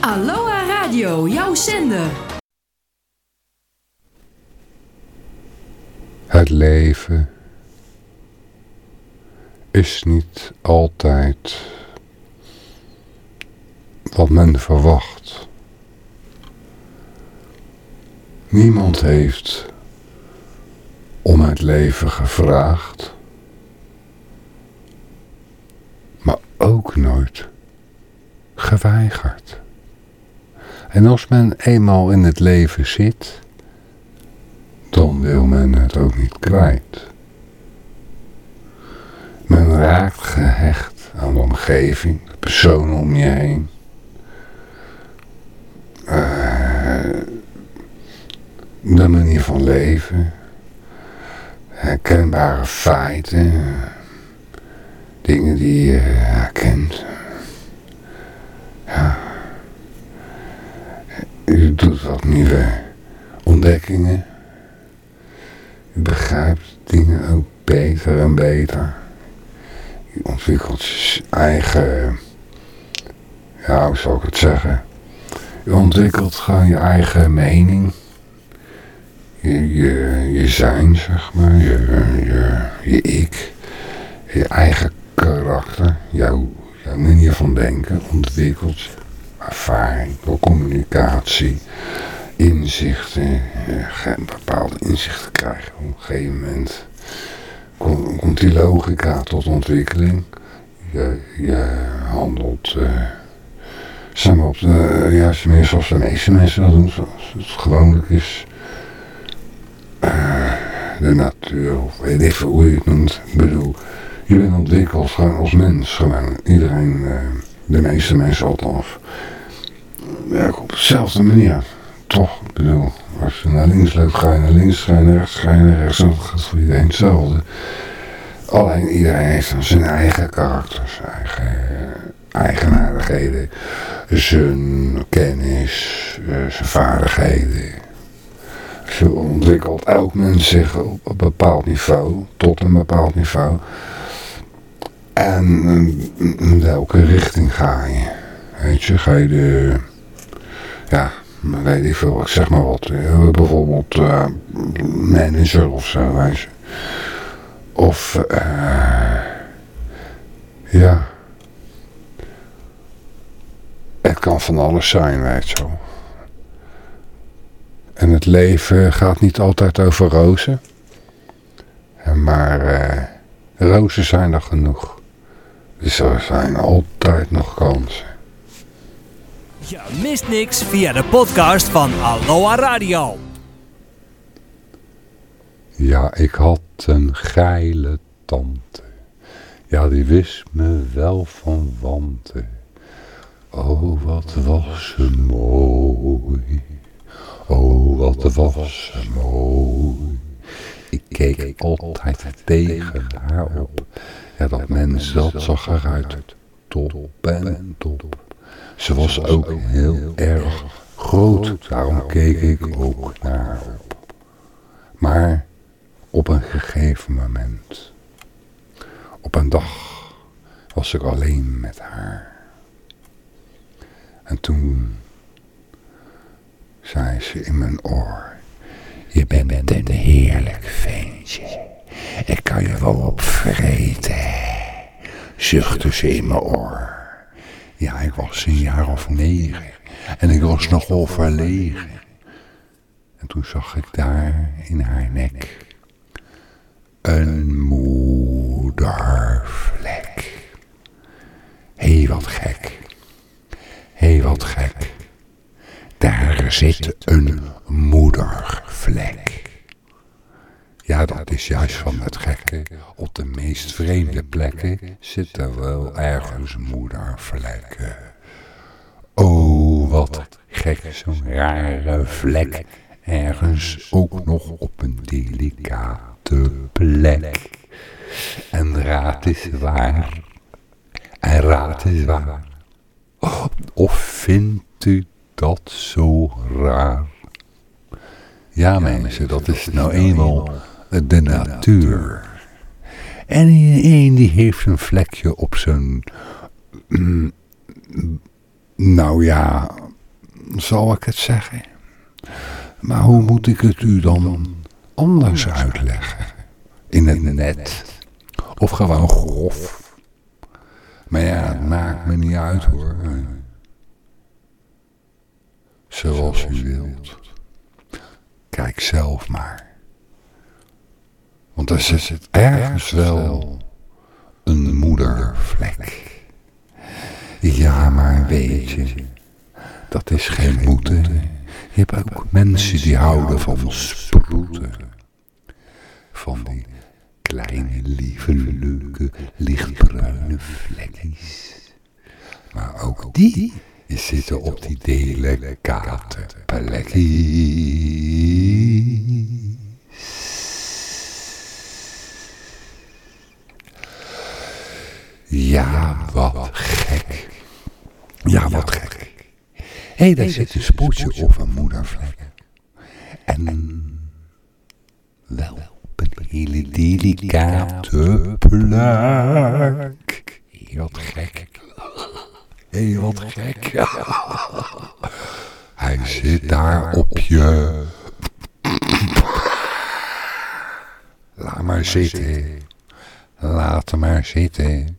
Aloha Radio, jouw zender. Het leven is niet altijd wat men verwacht. Niemand heeft om het leven gevraagd, maar ook nooit geweigerd. En als men eenmaal in het leven zit, dan wil men het ook niet kwijt. Men raakt gehecht aan de omgeving, de personen om je heen. Uh, de manier van leven, herkenbare feiten, dingen die je herkent. Ja. Wat nieuwe ontdekkingen. Je begrijpt dingen ook beter en beter. Je ontwikkelt je eigen, ja hoe zou ik het zeggen? Je ontwikkelt gewoon je eigen mening. Je, je, je zijn, zeg maar, je, je, je ik. Je eigen karakter, jouw, jouw manier van denken ontwikkelt. Ervaring, door communicatie inzichten, geen bepaalde inzichten krijgen. Op een gegeven moment komt die logica tot ontwikkeling. Je, handelt, uh, zeg op de juiste manier zoals de meeste mensen dat doen, zoals het gewoonlijk is. Uh, de natuur, of weet ik hoe je het noemt. Ik bedoel, je bent ontwikkeld als mens. Gewoon iedereen, de meeste mensen althans, werken op dezelfde manier toch, ik bedoel, als je naar links loopt, ga je naar links, ga je naar rechts, ga je naar rechts. Dat gaat voor iedereen hetzelfde. Alleen iedereen heeft dan zijn eigen karakter, zijn eigen eigenaardigheden, zijn kennis, zijn vaardigheden. Zo ontwikkelt elk mens zich op een bepaald niveau, tot een bepaald niveau. En in welke richting ga je? Weet je, ga je de, ja, weet ik veel, ik zeg maar wat. Bijvoorbeeld uh, manager of zo, weet je. Of, uh, ja. Het kan van alles zijn, weet je wel. En het leven gaat niet altijd over rozen. Maar rozen zijn er genoeg. Dus er zijn altijd nog kansen. Je mist niks via de podcast van Aloha Radio. Ja, ik had een geile tante. Ja, die wist me wel van wanten. Oh, wat was ze mooi. Oh, wat was ze mooi. Ik keek altijd tegen haar op. Ja, dat mens, dat zag eruit top en top. Ze was ook heel erg groot, daarom keek ik ook naar haar op. Maar op een gegeven moment, op een dag, was ik alleen met haar. En toen zei ze in mijn oor, je bent een heerlijk ventje. Ik kan je wel opvreten, zuchtte ze in mijn oor. Ja, ik was een jaar of negen. En ik was nogal verlegen. En toen zag ik daar in haar nek een moedervlek. Hé, hey, wat gek. Hé, hey, wat gek. Daar zit een moedervlek. Ja, dat is juist van het gekke. Op de meest vreemde plekken zit er wel ergens moedervlekken. Oh, wat gek, zo'n rare vlek. Ergens ook nog op een delicate plek. En raad is waar. En raad is waar. Of vindt u dat zo raar? Ja, mensen, dat is nou eenmaal de natuur. En een die heeft een vlekje op zijn, mm, nou ja, zal ik het zeggen. Maar hoe moet ik het u dan anders uitleggen? In het net. Of gewoon grof. Maar ja, het maakt me niet uit hoor. Zoals u wilt. Kijk zelf maar. Want er zit ergens wel een moedervlek. Ja, maar weet je, dat is geen moeten. Je hebt ook mensen die houden van sproeten. Van die kleine, lieve, leuke, lichtbruine vlekjes. Maar ook die zitten op die delicate plekjes. Ja, wat gek. Ja, wat gek. Hé, hey, daar zit een spoedje op een moedervlek. En wel op een hele delicate plek. Wat gek. Hé, hey, wat gek. Hij zit daar op je... Laat maar zitten. Laat maar zitten.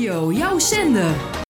Radio, jouw zender.